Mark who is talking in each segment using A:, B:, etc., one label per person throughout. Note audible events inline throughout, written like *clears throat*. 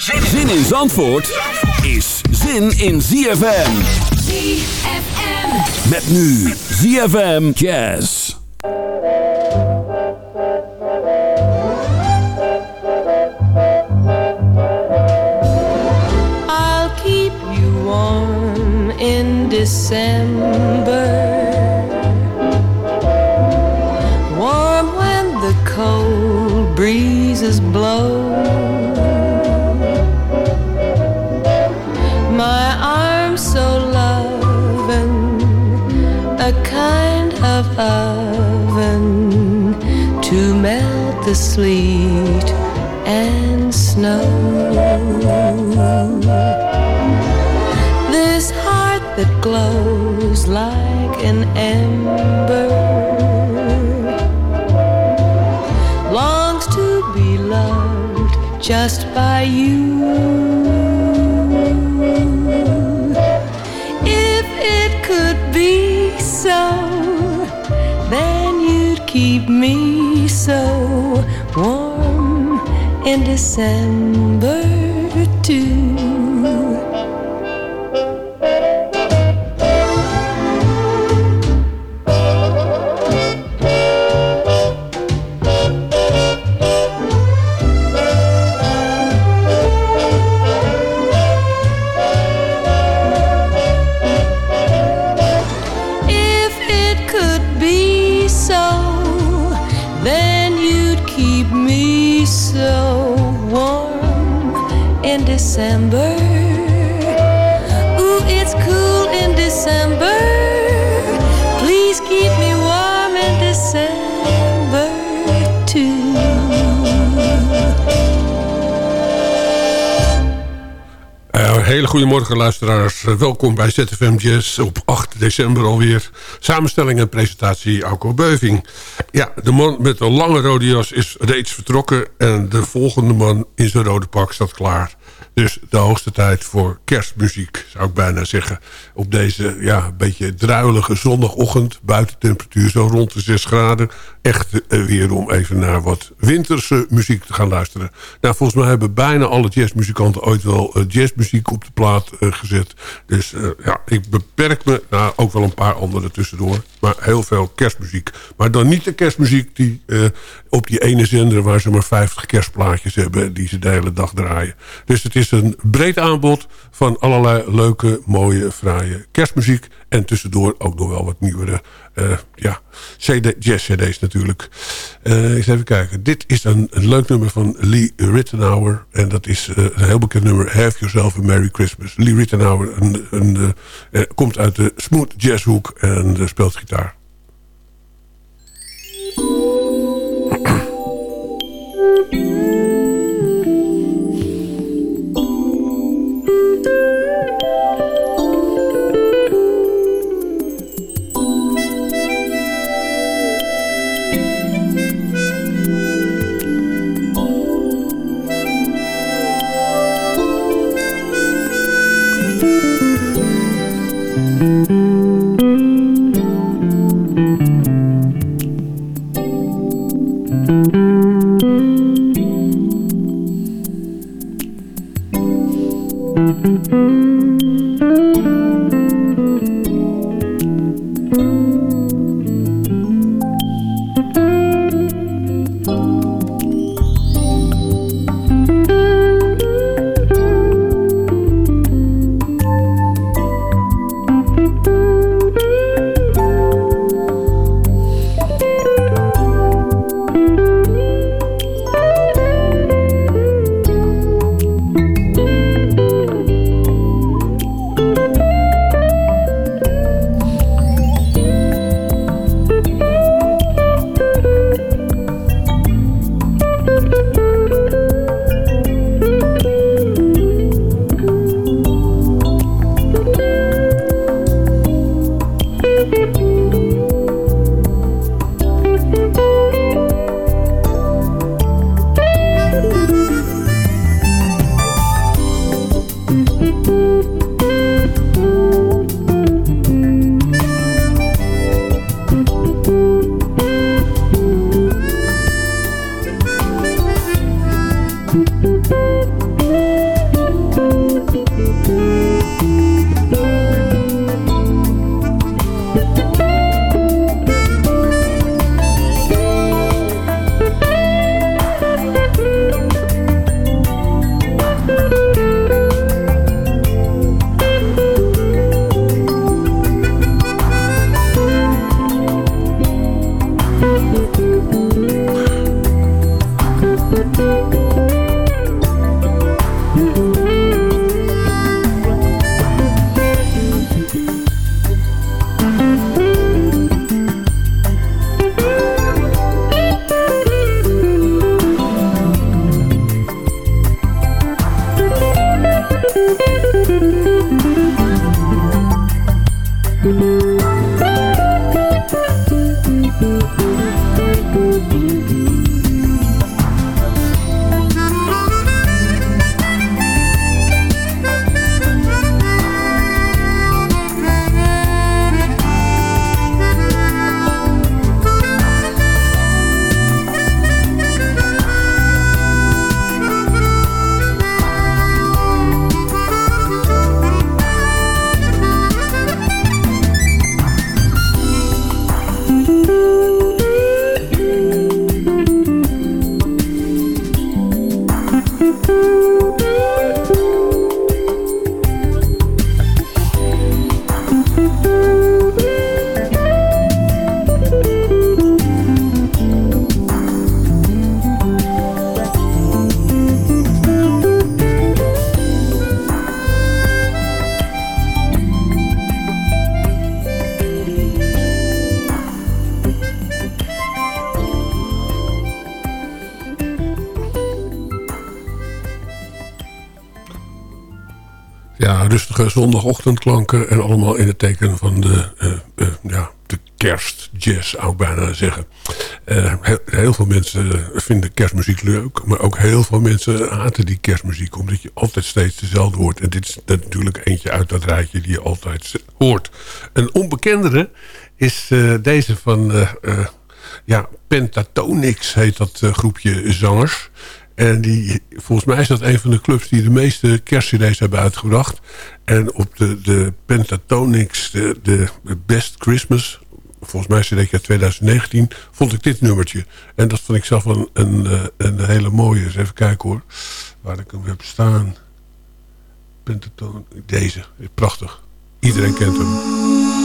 A: Zin in Zandvoort is zin in ZFM.
B: ZFM.
A: Met nu ZFM Jazz.
C: I'll keep you warm in December. Sleet and snow. This heart that glows like an ember longs to be loved just by you. If it could be so, then you'd keep me in December too.
D: Uh, een hele goede morgen luisteraars. Welkom bij ZFM Jazz op 8 december alweer. Samenstelling en presentatie Alco Beuving. Ja, de man met de lange rode jas is reeds vertrokken... en de volgende man in zijn rode pak staat klaar. Dus de hoogste tijd voor kerstmuziek, zou ik bijna zeggen. Op deze ja, beetje druilige zondagochtend. Buitentemperatuur zo rond de 6 graden. Echt uh, weer om even naar wat winterse muziek te gaan luisteren. Nou, volgens mij hebben bijna alle jazzmuzikanten ooit wel uh, jazzmuziek op de plaat uh, gezet. Dus ja, ik beperk me naar ook wel een paar andere tussendoor. Maar heel veel kerstmuziek. Maar dan niet de kerstmuziek die op die ene zender... waar ze maar 50 kerstplaatjes hebben... die ze de hele dag draaien. Dus het is een breed aanbod van allerlei leuke, mooie, fraaie kerstmuziek. En tussendoor ook nog wel wat nieuwere eh, ja, CD, jazz-cd's natuurlijk. Uh, eens even kijken. Dit is een, leuk nummer van Lee Rittenhauer. En dat is eh, een heel bekend nummer. Have Yourself a Merry Christmas. Lee Rittenhauer een, komt uit de smooth Jazz Hoek en speelt gitaar. *clears throat* Zondagochtendklanken en allemaal in het teken van de, uh, uh, ja, de kerstjazz, zou ik bijna zeggen. Uh, heel, veel mensen vinden kerstmuziek leuk, maar ook heel veel mensen haten die kerstmuziek, omdat je altijd steeds dezelfde hoort. En dit is natuurlijk eentje uit dat rijtje die je altijd hoort. Een onbekendere is deze van ja, Pentatonix, heet dat groepje zangers. En die, volgens mij is dat een van de clubs die de meeste kerstcd's hebben uitgebracht. En op de, de Pentatonix, de, de Best Christmas, volgens mij is het 2019, vond ik dit nummertje. En dat vond ik zelf een, een, eh, een hele mooie. Eens even kijken hoor, waar ik hem heb staan. Pentaton, deze, prachtig. Iedereen kent hem.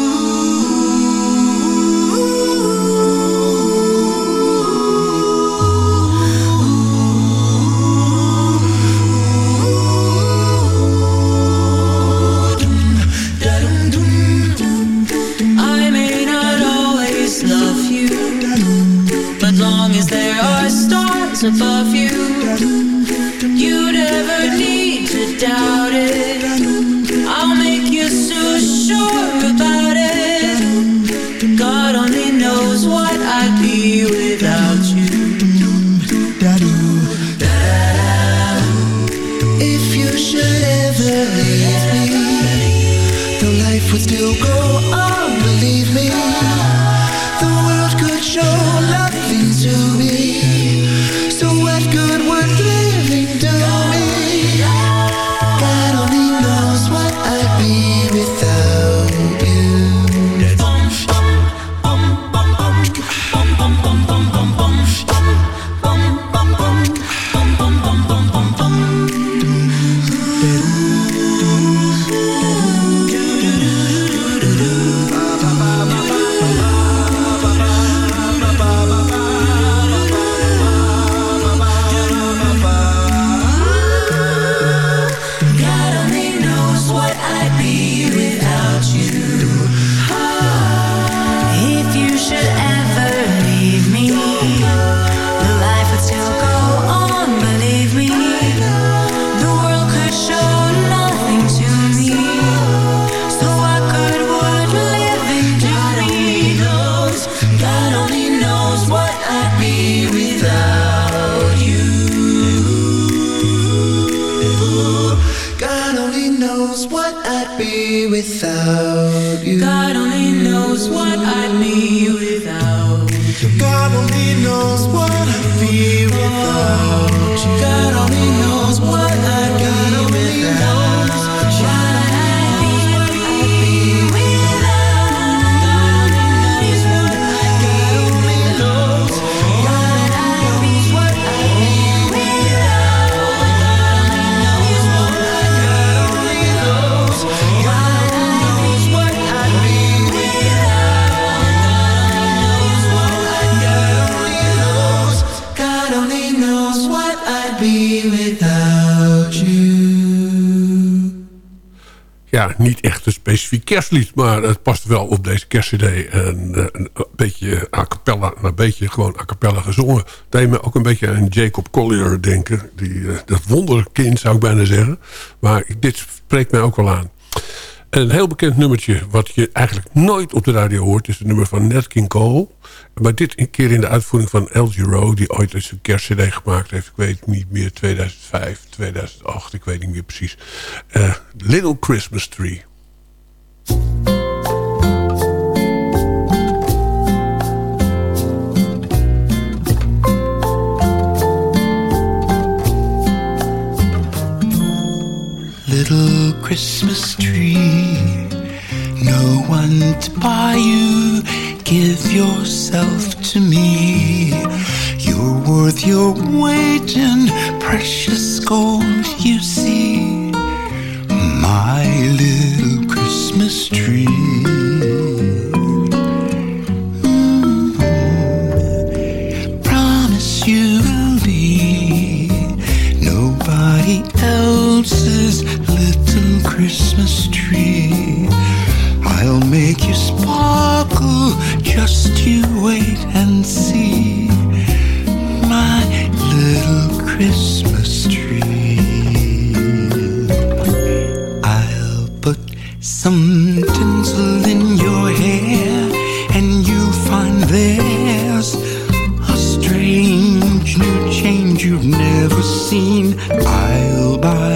E: Believe
D: niet echt een specifiek kerstlied, maar het past wel op deze kerstcd. En, uh, een beetje a cappella, een beetje gewoon a cappella gezongen. Me ook een beetje aan Jacob Collier denken. Die, uh, dat wonderkind zou ik bijna zeggen. Maar dit spreekt mij ook wel aan. Een heel bekend nummertje, wat je eigenlijk nooit op de radio hoort... is het nummer van Nat King Cole. Maar dit een keer in de uitvoering van L. Giro... die ooit eens een kerstcd gemaakt heeft. Ik weet niet meer, 2005, 2008, ik weet niet meer precies. Uh, Little Christmas Tree.
E: Little Christmas tree, no one to buy you. Give yourself to me. You're worth your weight in precious gold, you see. My little Christmas tree. Christmas tree. I'll make you sparkle, just you wait and see. My little Christmas tree. I'll
F: put some tinsel in your hair, and you'll find there's a strange new change you've never seen. I'll buy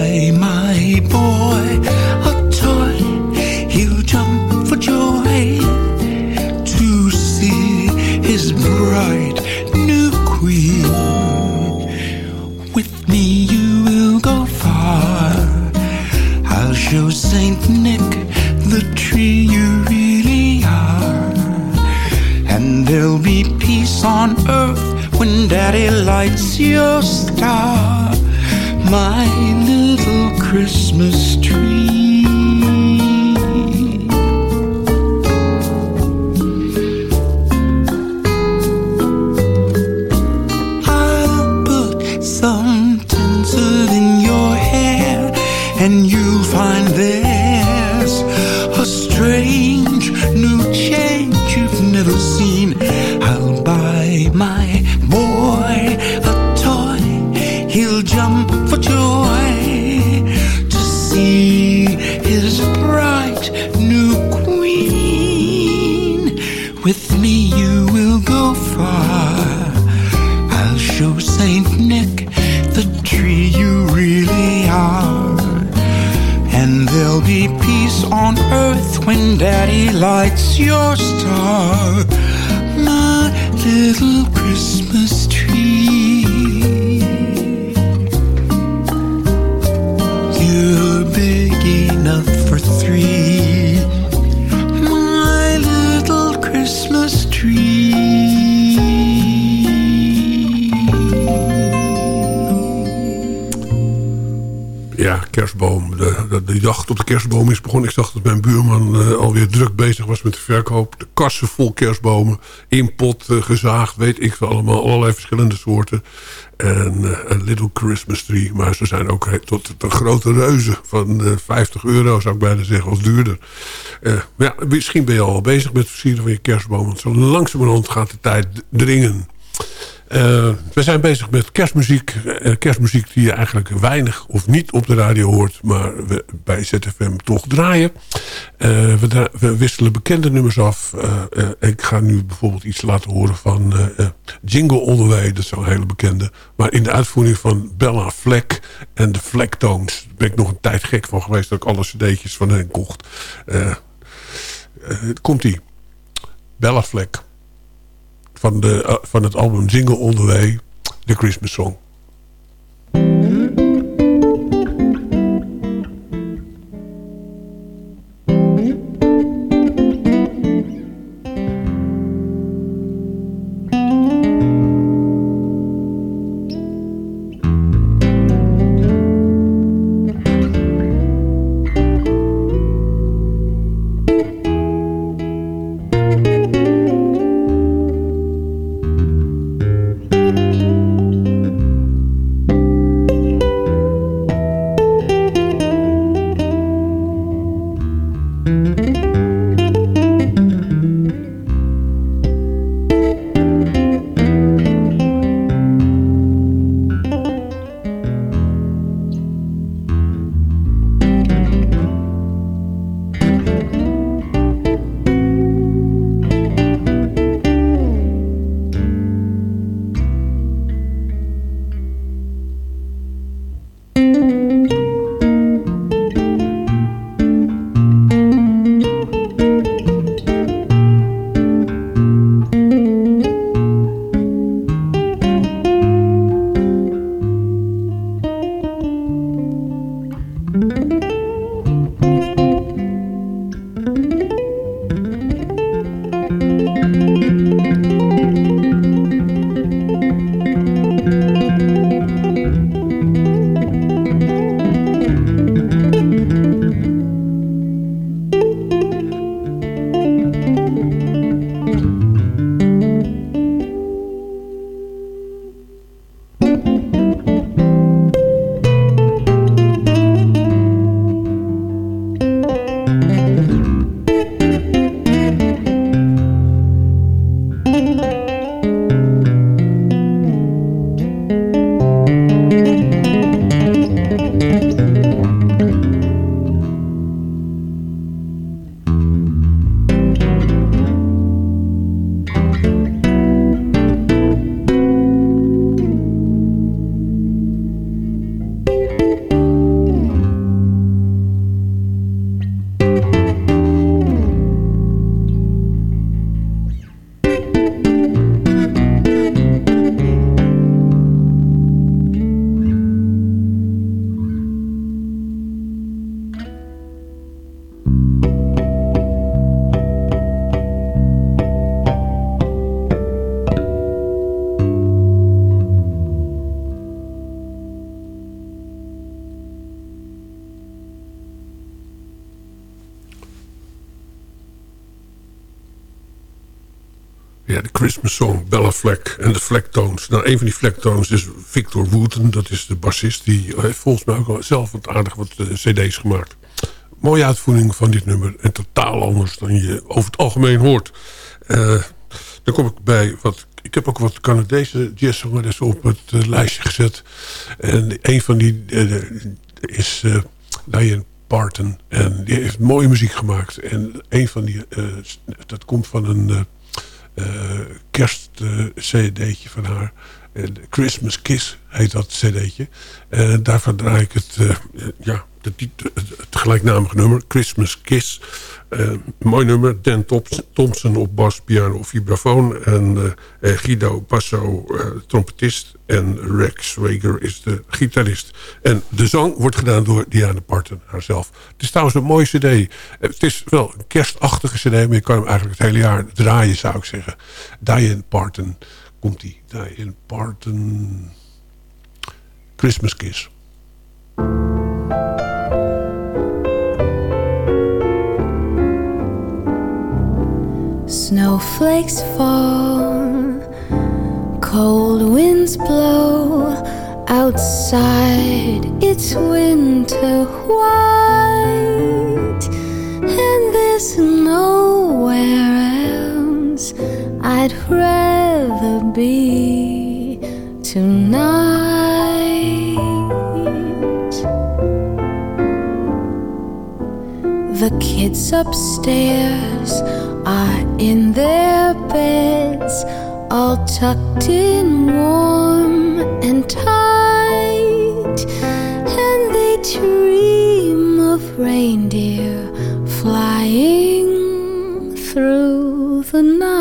D: De kassen vol kerstbomen. In pot eh, gezaagd, weet ik veel allemaal. Allerlei verschillende soorten. En eh, een little Christmas tree. Maar ze zijn ook he- tot de grote reuzen van eh, 50 euro, zou ik bijna zeggen, of duurder. Eh, maar ja, misschien ben je al bezig met het versieren van je kerstboom. Want zo langzamerhand gaat de tijd dringen. Eh, we zijn bezig met kerstmuziek. Eh, kerstmuziek die je eigenlijk weinig of niet op de radio hoort. Maar we bij ZFM toch draaien. Eh, we, we wisselen bekende nummers af. Ik ga nu bijvoorbeeld iets laten horen van Jingle All The Way. Dat is zo'n hele bekende. Maar in de uitvoering van Bella Fleck en de Flecktones. Daar ben ik nog een tijd gek van geweest dat ik alle cd'tjes van hen kocht. Eh, Komt-ie. Bella Fleck van, de, eh, van het album Jingle All The Way, The Christmas Song. De Christmas Song, Bella Fleck en de Flecktones. Nou, een van die Flecktones is Victor Wooten. Dat is de bassist. Die heeft volgens mij ook wel zelf wat aardig wat eh, cd's gemaakt. Mooie uitvoering van dit nummer. En totaal anders dan je over het algemeen hoort. Eh, dan kom ik bij wat... Ik heb ook wat Canadese jazzzangeressen op het eh, lijstje gezet. En een van die is Diane Parton. En die heeft mooie muziek gemaakt. En een van die... dat komt van een kerst-cd'tje van haar. Christmas Kiss heet dat cd'tje. En daarvan draai ik het, eh, ja, het gelijknamige nummer. Christmas Kiss. Eh, mooi nummer. Dan Thompson op bas, piano of vibrafoon. En eh, eh, Guido Basso, trompetist. En Rex Wager is de gitarist. En de zang wordt gedaan door Diana Parton haarzelf. Het is trouwens een mooie cd. Het is wel een kerstachtige cd. Maar je kan hem eigenlijk het hele jaar draaien zou ik zeggen. Diane Parton. Komt die. Diane Parton. Christmas Kiss.
G: Snowflakes fall, cold winds blow. Outside it's winter white, and there's nowhere else I'd rather be tonight. The kids upstairs are in their beds, all tucked in warm and tight, and they dream of reindeer flying through the night.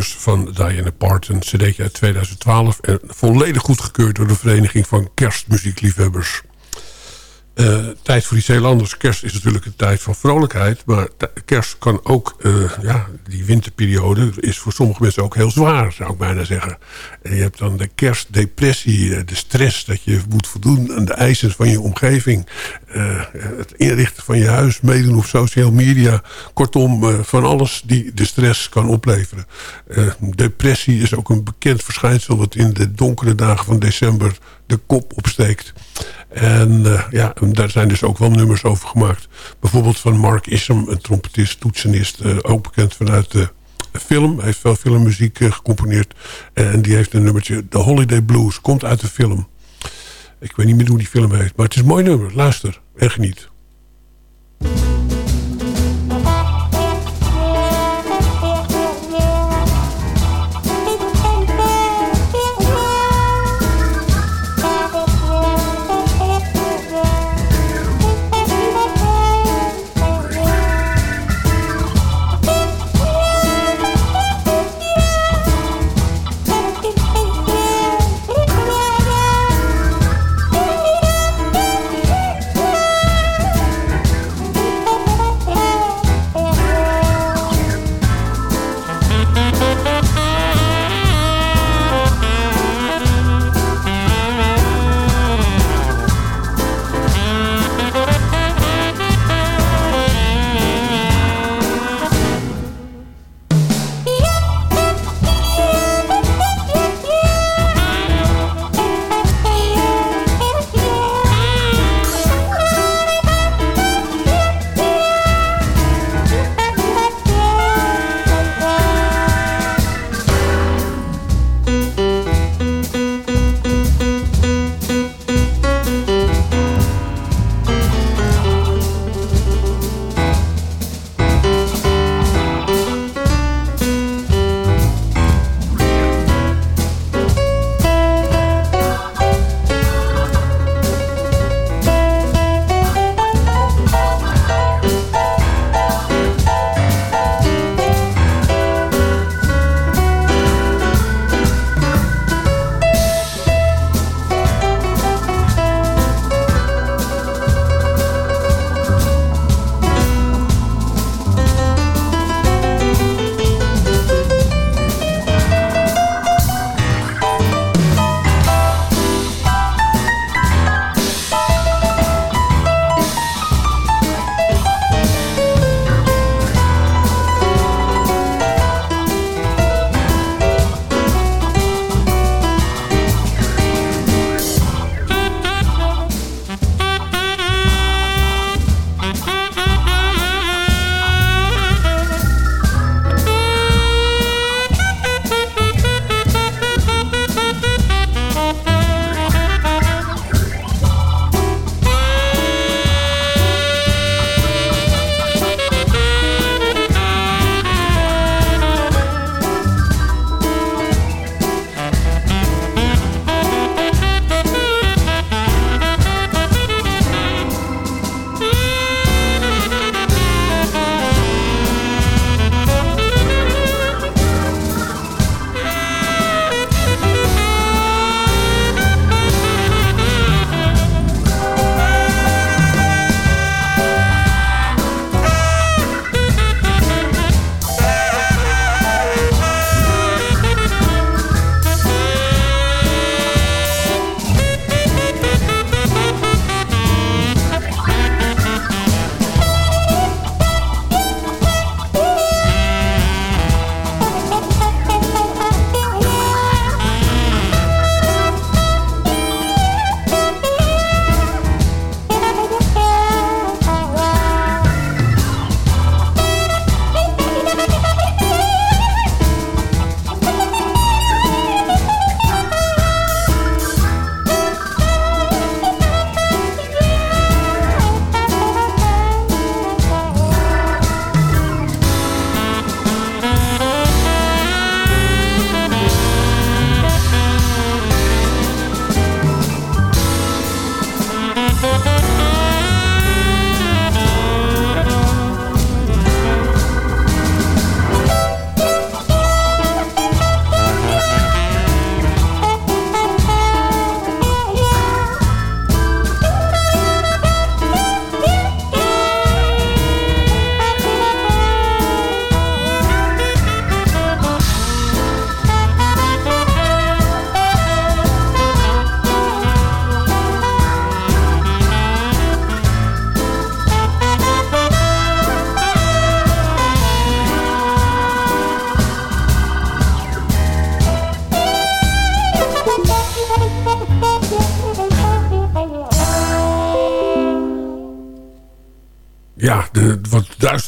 D: Van Diana Parton. CD uit 2012. En volledig goedgekeurd door de Vereniging van Kerstmuziekliefhebbers. Uh, tijd voor iets heel anders. Kerst is natuurlijk een tijd van vrolijkheid. Maar kerst kan ook, uh, ja, die winterperiode is voor sommige mensen ook heel zwaar, zou ik bijna zeggen. En je hebt dan de kerstdepressie, eh, de stress dat je moet voldoen aan de eisen van je omgeving. Uh, het inrichten van je huis, meedoen op social media. Kortom, van alles die de stress kan opleveren. depressie is ook een bekend verschijnsel wat in de donkere dagen van december de kop opsteekt. En ja, daar zijn dus ook wel nummers over gemaakt. Bijvoorbeeld van Mark Isham, een trompetist, toetsenist. Ook bekend vanuit de film. Hij heeft wel filmmuziek gecomponeerd. En die heeft een nummertje, The Holiday Blues. Komt uit de film. Ik weet niet meer hoe die film heet. Maar het is een mooi nummer. Luister en geniet.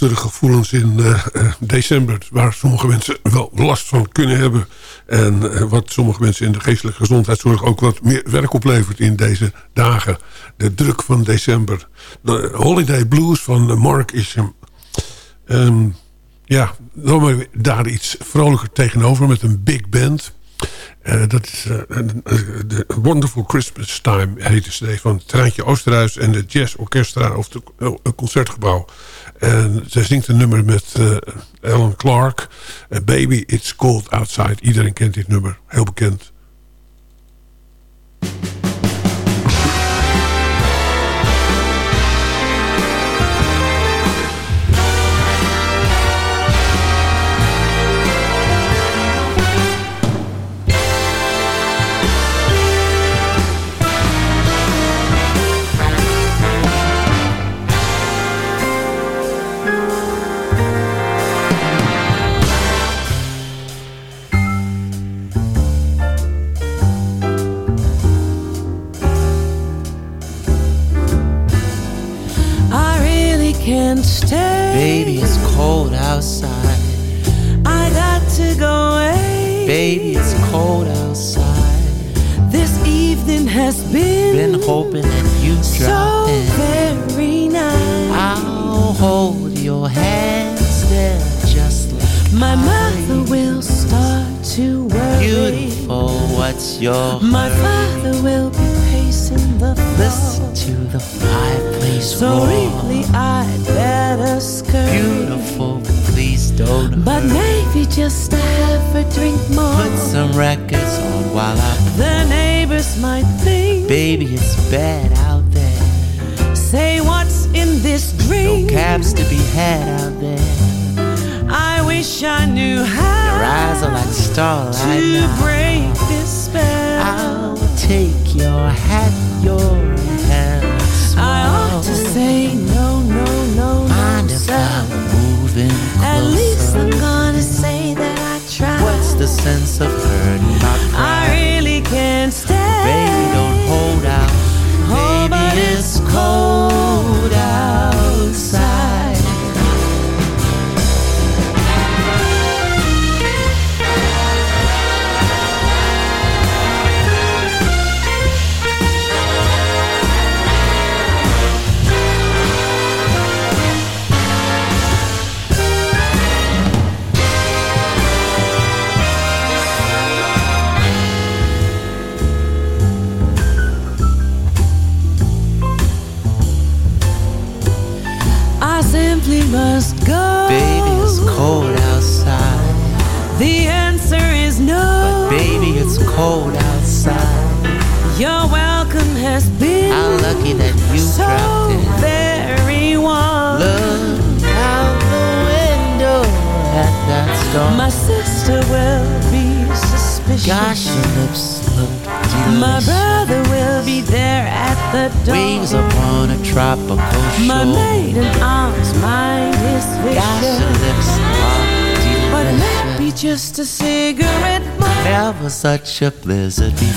D: Duistere gevoelens in eh, eh, december... waar sommige mensen wel last van kunnen hebben... en eh, wat sommige mensen in de geestelijke gezondheidszorg... ook wat meer werk oplevert in deze dagen. De druk van december. De Holiday Blues van Mark Isham. Ehm, ja, dan maar daar iets vrolijker tegenover met een big band... Dat is de Wonderful Christmas Time heet de van Treintje Oosterhuis en de Jazz Orchestra of het Concertgebouw. En zij zingt een nummer met uh, Alan Clark. Baby, It's Cold Outside. Iedereen kent dit nummer. Heel bekend.
C: Has been,
F: been hoping that you
C: so very nice.
F: I'll hold your hands there just like
C: my mother will start to worry.
F: Beautiful, what's your
C: My
F: hurry?
C: father will be pacing the floor.
F: Listen to the fireplace
C: So
F: roar.
C: really I'd better scurry.
F: Beautiful, please don't
C: But
F: hurry.
C: maybe just to have a drink more.
F: Put some records on while I
C: The neighbors might think.
F: Baby, it's bad out there.
C: Say what's in this
F: No
C: drink.
F: cabs to be had out there.
C: I wish I knew how.
F: Your eyes are like starlight
C: to
F: now.
C: break this spell.
F: I'll take your hat, your hand.
C: I ought to say no, no, no, no
F: Mind
C: no,
F: if I'm closer?
C: At least I'm gonna say that I tried.
F: What's the sense of hurting
C: I really can't stay.
F: Baby, don't hold out. worship,
C: there's a
D: deep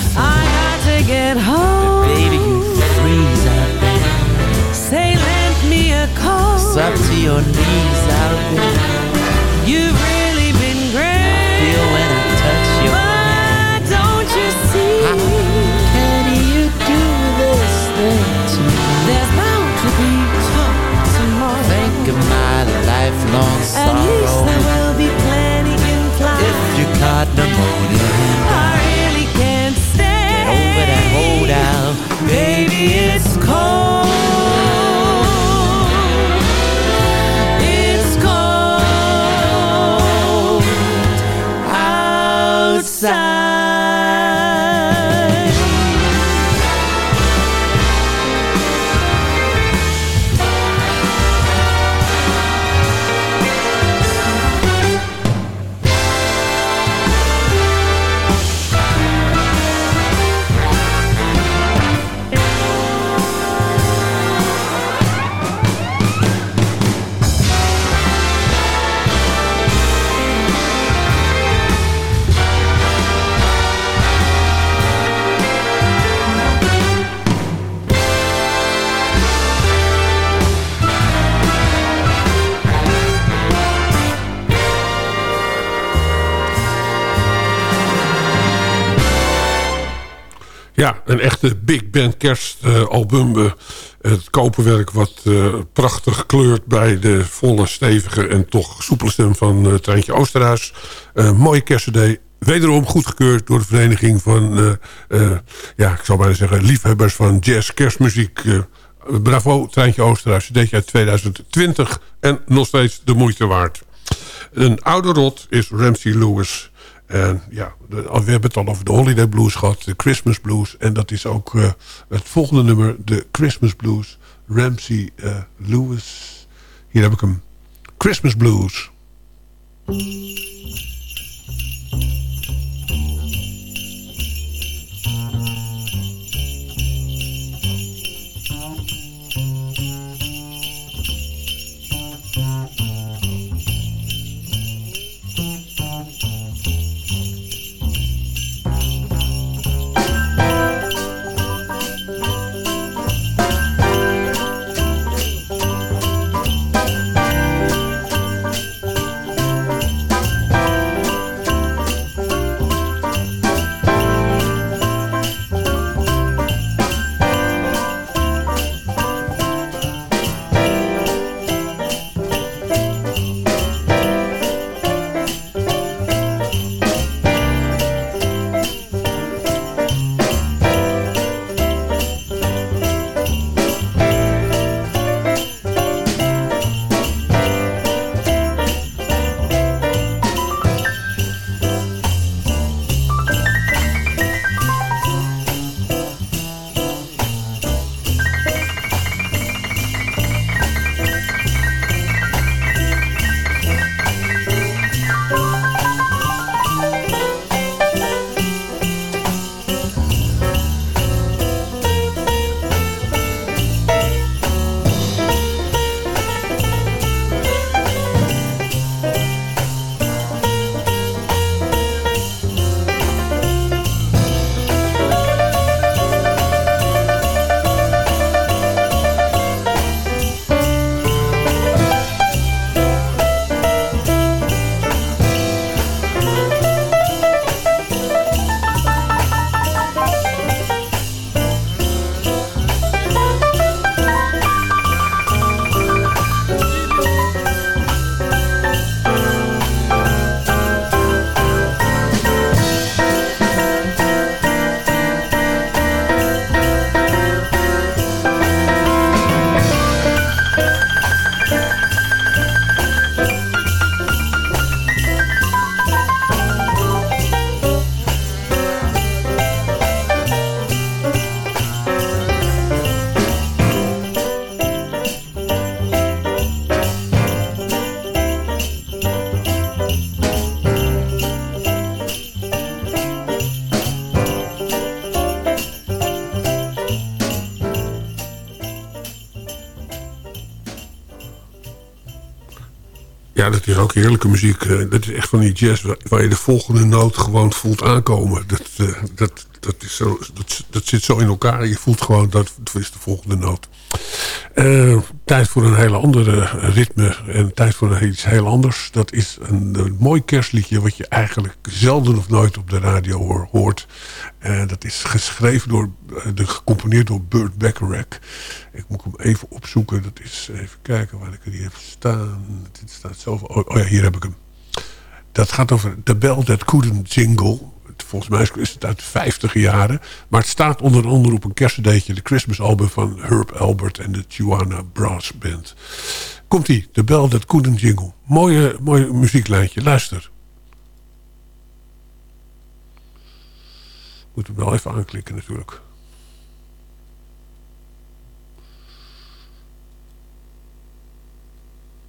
D: een echte big band kerstalbum. Uh, het koperwerk wat uh, prachtig kleurt bij de volle, stevige en toch soepele stem van uh, Treintje Oosterhuis. mooie kerstcd. Wederom goedgekeurd door de vereniging van, ja, ik zou bijna zeggen, liefhebbers van jazz, kerstmuziek. bravo, Treintje Oosterhuis. Dit uit 2020 en nog steeds de moeite waard. Een oude rot is Ramsey Lewis. En ja, we hebben het al over de Holiday Blues gehad, de Christmas Blues. En dat is ook uh, het volgende nummer, de Christmas Blues. Ramsey uh, Lewis. Hier heb ik hem. Christmas Blues. Heerlijke muziek. Eh, dat is echt van die jazz waar je de volgende noot gewoon voelt aankomen. Dat, eh, dat, dat, zo, dat, zit zo in elkaar. Je voelt gewoon dat is de volgende noot. Uh, tijd voor een hele andere ritme en tijd voor iets heel anders. Dat is een, mooi kerstliedje wat je eigenlijk zelden of nooit op de radio hoort. Uh, dat is geschreven door, de, gecomponeerd door Burt Bacharach. Ik moet hem even opzoeken. Dat is, even kijken waar ik hier heb staan. Dit staat zo. Oh, oh ja, hier heb ik hem. Dat gaat over The Bell That Couldn't Jingle volgens mij is het uit de 50 jaren. Maar het staat onder andere op een kerstdeetje. De Christmas album van Herb Albert en de Tijuana Brass Band. Komt-ie, de bel dat couldn't jingle. Mooie, mooie muzieklijntje, luister. Moet hem wel even aanklikken natuurlijk.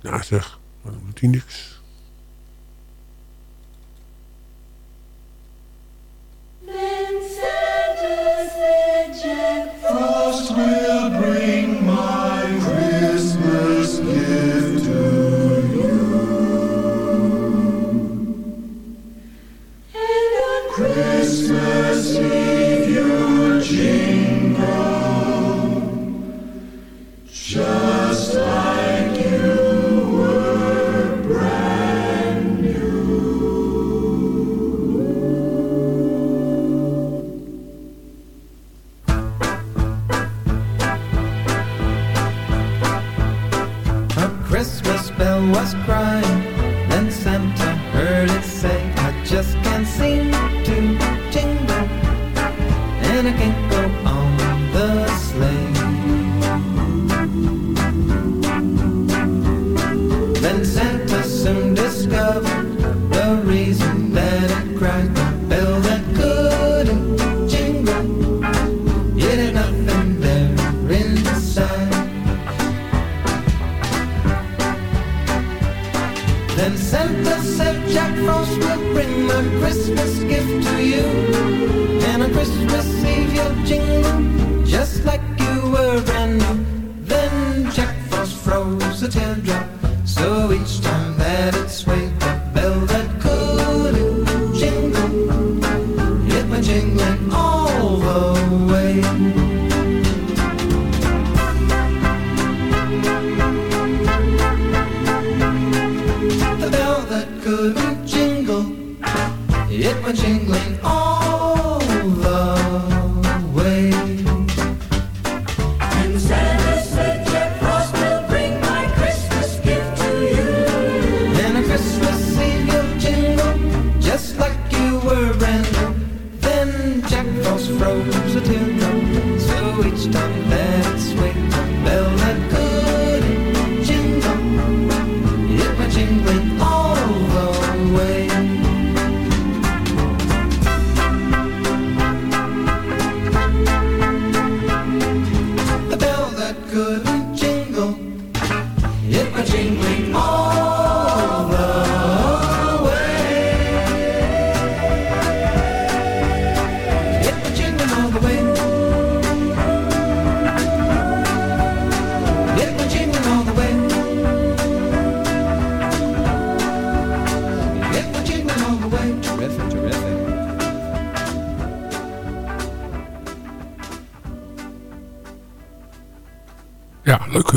D: Ja zeg, dan doet hij niks.
H: Christmas gift to you. And on Christmas Eve you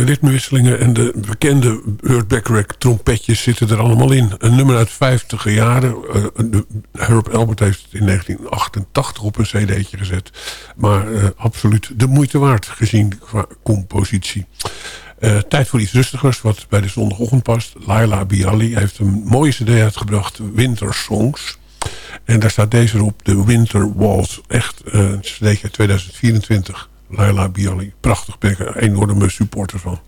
D: de ritmewisselingen en de bekende Herb Backrack trompetjes zitten er allemaal in. Een nummer uit 50 jaren. Uh, Herb Albert heeft het in 1988 op een cd'tje gezet. Maar eh, absoluut de moeite waard gezien qua compositie. Eh, tijd voor iets rustigers, wat bij de zondagochtend past. Laila Bialy heeft een mooie cd uitgebracht, Winter Songs. En daar staat deze op, de Winter Waltz. Echt een cd 2024. Laila Bialy. Prachtig, ben ik een enorme supporter van.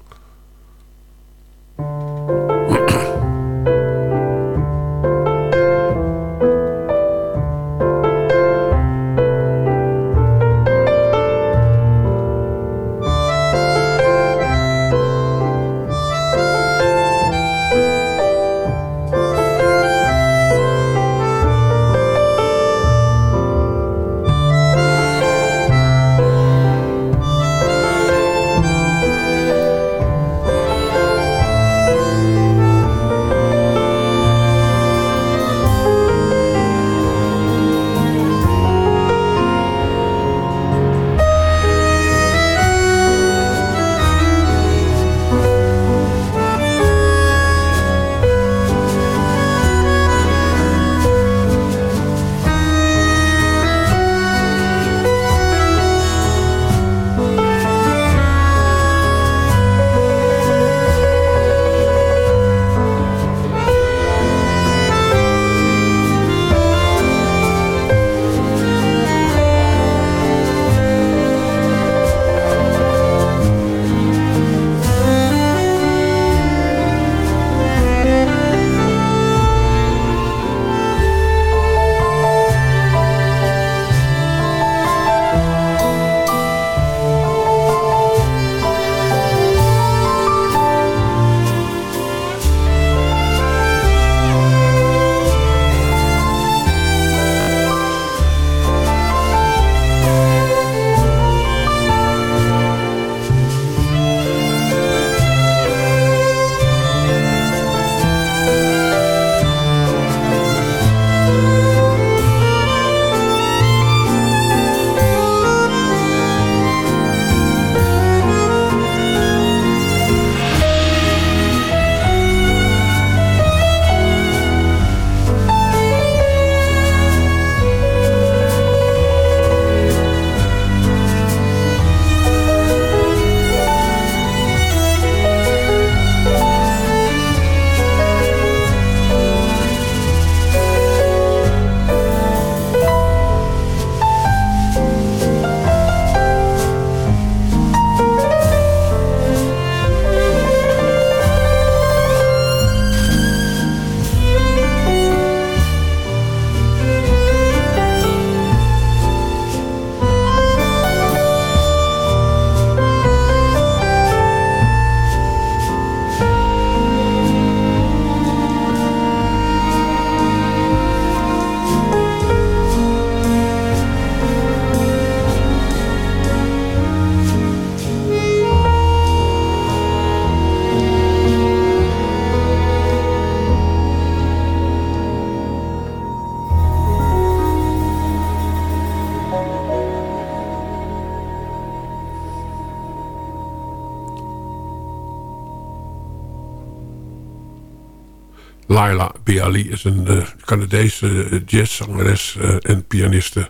D: Bialy is een uh, Canadese jazzzangeres uh, en pianiste.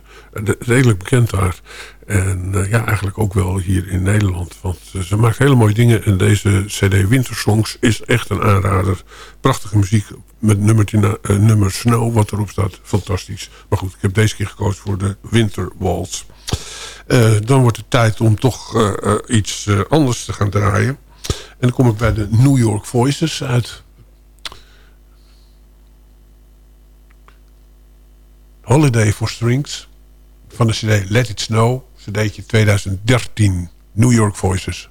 D: redelijk bekend daar. En ja, eigenlijk ook wel hier in Nederland. Want ze maakt hele mooie dingen. En deze cd Wintersongs is echt een aanrader. Prachtige muziek met nummer Snow, wat erop staat. Fantastisch. Maar goed, ik heb deze keer gekozen voor de Winterwaltz. dan wordt het tijd om toch iets anders te gaan draaien. En dan kom ik bij de New York Voices uit. Holiday for Strings. Van de cd Let It Snow. cd'tje 2013. New York Voices.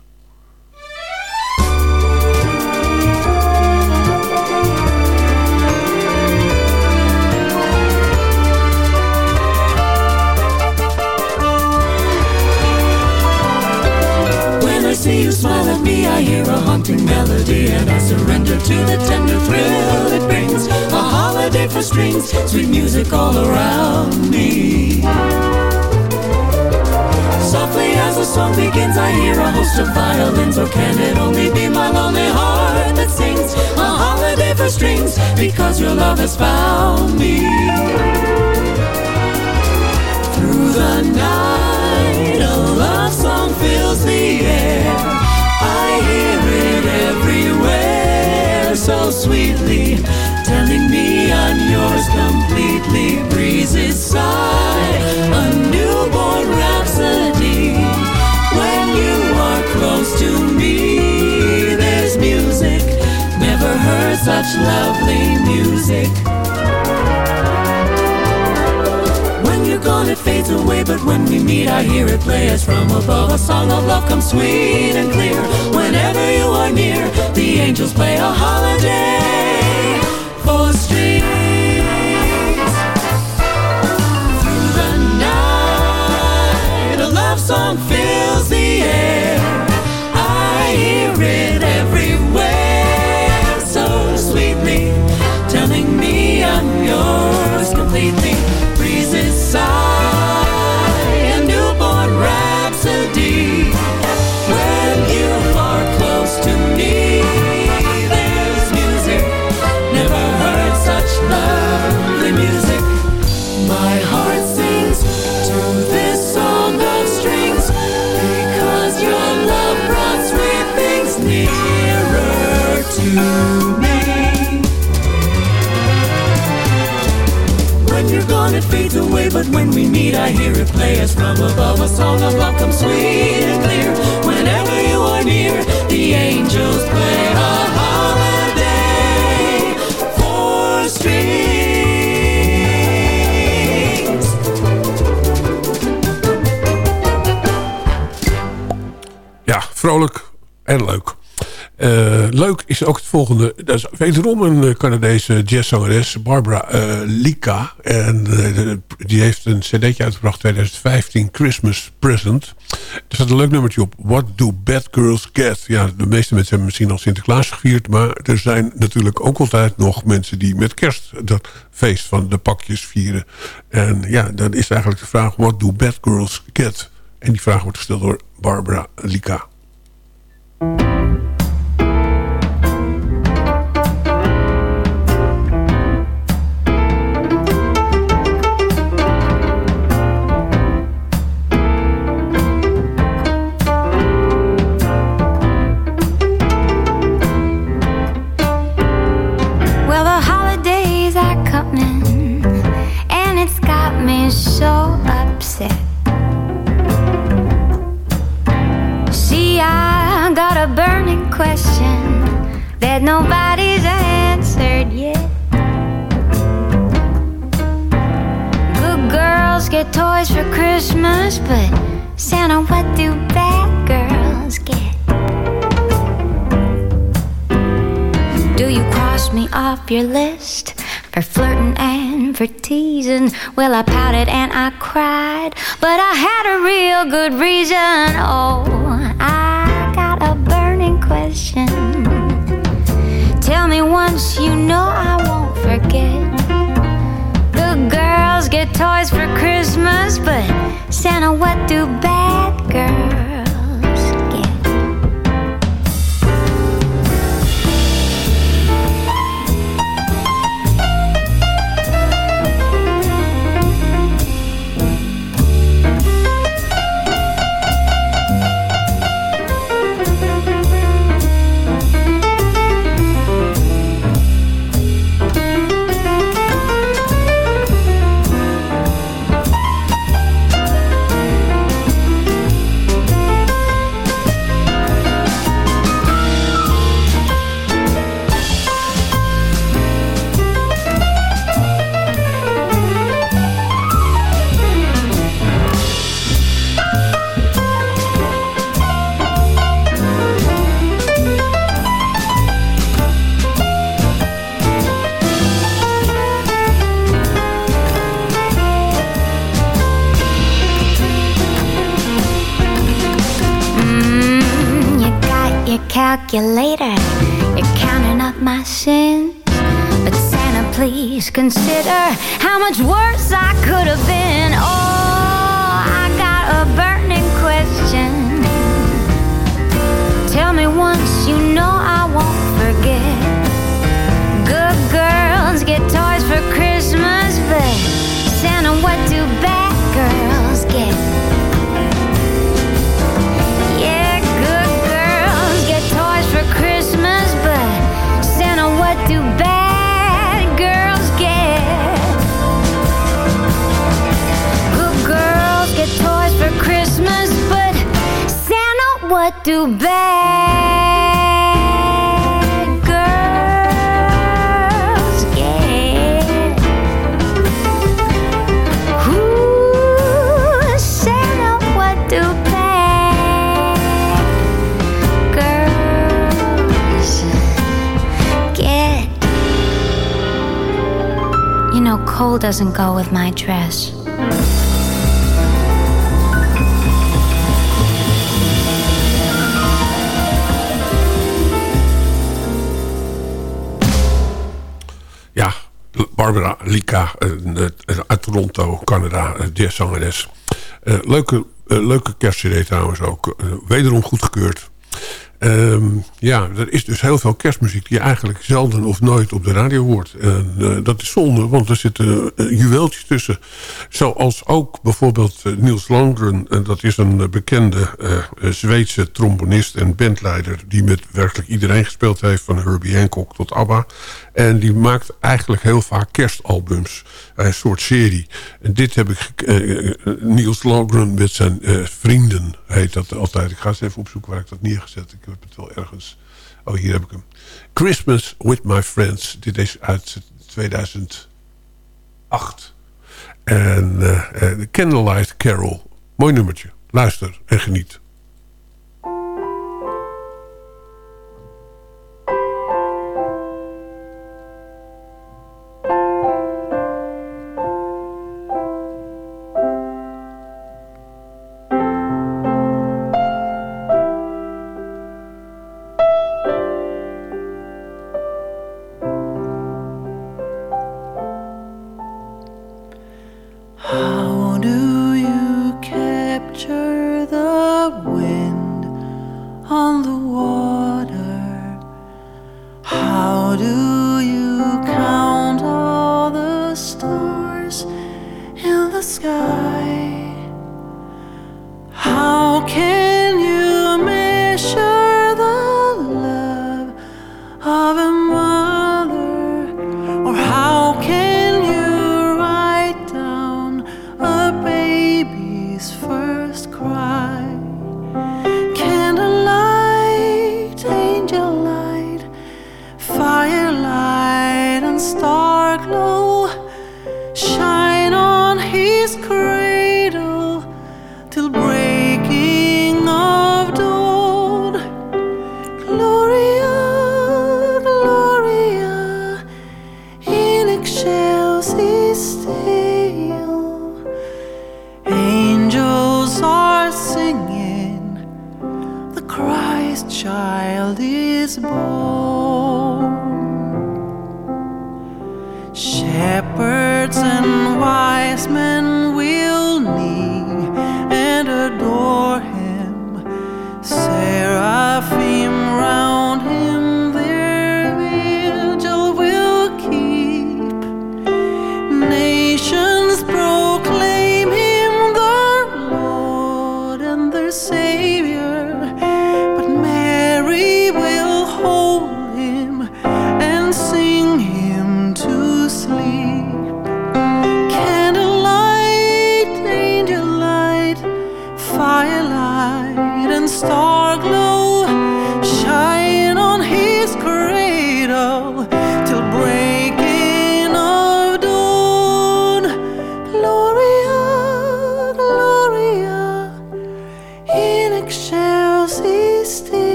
I: See you smile at me, I hear a haunting melody, and I surrender to the tender thrill it brings. A holiday for strings, sweet music all around me. Softly as the song begins, I hear a host of violins, or can it only be my lonely heart that sings? A holiday for strings, because your love has found me. Through the night, a love song fills the air. I hear it everywhere, so sweetly, telling me I'm yours completely. Breezes sigh, a newborn rhapsody. When you are close to me, there's music. Never heard such lovely music. Gone, it fades away, but when we meet, I hear it play as from above. A song of love comes sweet and clear. Whenever you are near, the angels play a holiday for strings. Through the night, a love song fills but when we meet, I hear it play as from above. A song of comes sweet and clear. Whenever you are near, the angels play a holiday for strings.
D: Ja, vrolijk en leuk. Leuk is ook het volgende. Dat is wederom een eh, Canadese jazzzangeres, Barbara eh, Lika. En eh, die heeft een cd'tje uitgebracht 2015, Christmas Present. Er staat een leuk nummertje op. What do bad girls get? Ja, de meeste mensen hebben misschien al Sinterklaas gevierd. Maar er zijn natuurlijk ook altijd nog mensen die met kerst dat feest van de pakjes vieren. En ja, dan is eigenlijk de vraag, what do bad girls get? En die vraag wordt gesteld door Barbara Lika.
J: Christmas, but Santa, what do bad girls get? Do you cross me off your list for flirting and for teasing? Well, I pouted and I cried, but I had a real good reason. Oh, I got a burning question. Tell me once you know I won't forget. Girls get toys for Christmas, but Santa, what do bad girls doesn't go with my dress.
D: Ja, Barbara Lika een, uit Toronto, Canada, jazzzangeres. Eh, leuke, uh, leuke kerstcd trouwens ook. Wederom goedgekeurd. Um, ja, er is dus heel veel kerstmuziek die je eigenlijk zelden of nooit op de radio hoort. En uh, dat is zonde, want er zitten uh, juweeltjes tussen. Zoals ook bijvoorbeeld uh, Niels Landgren. En dat is een bekende Zweedse trombonist en bandleider... die met werkelijk iedereen gespeeld heeft, van Herbie Hancock tot ABBA. En die maakt eigenlijk heel vaak kerstalbums. Een soort serie. En dit heb ik... Niels Landgren met zijn vrienden heet dat altijd. Ik ga eens even opzoeken waar ik dat neergezet. Ik heb het wel ergens... Oh, hier heb ik hem. Christmas with my friends. Dit is uit 2008. En uh, Candlelight Carol. Mooi nummertje. Luister en geniet.
C: On the water? How do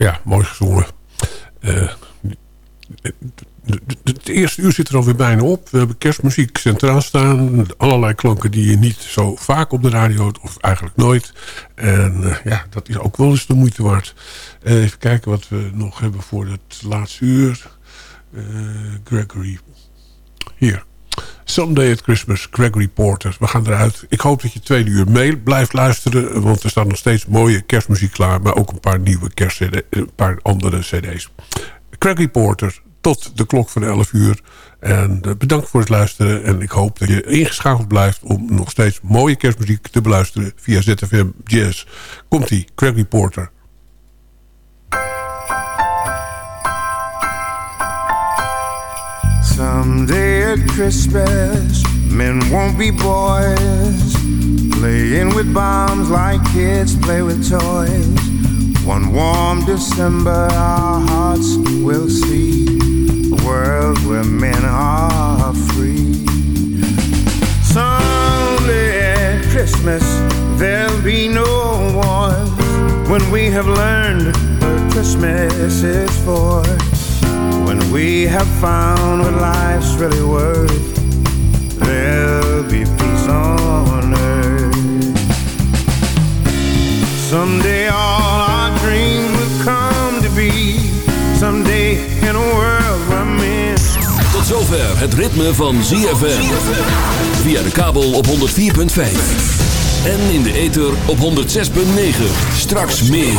D: Ja, mooi gezongen. Eh, het eerste uur zit er alweer bijna op. We hebben kerstmuziek centraal staan. Allerlei klanken die je niet zo vaak op de radio hoort. Of eigenlijk nooit. En eh, ja, dat is ook wel eens de moeite waard. Eh, even kijken wat we nog hebben voor het laatste uur. Gregory. Hier. Someday at Christmas, Gregory Porter. We gaan eruit. Ik hoop dat je tweede uur mail blijft luisteren. Want er staat nog steeds mooie kerstmuziek klaar. Maar ook een paar nieuwe kerst een paar andere cd's. Gregory Porter, tot de klok van 11 uur. En eh, bedankt voor het luisteren. En ik hoop dat je ingeschakeld blijft om nog steeds mooie kerstmuziek te beluisteren via ZFM Jazz. Komt-ie, Gregory Porter.
K: Someday at Christmas, men won't be boys, playing with bombs like kids play with toys. One warm December, our hearts will see a world where men are free. Someday at Christmas, there'll be no wars when we have learned what Christmas is for. When we have found what life's really worth, there'll be peace on earth. Someday all our dreams will come to be. Someday in a world where men.
A: Tot zover het ritme van ZFM. Via de kabel op 104.5. En in de ether op 106.9. Straks meer.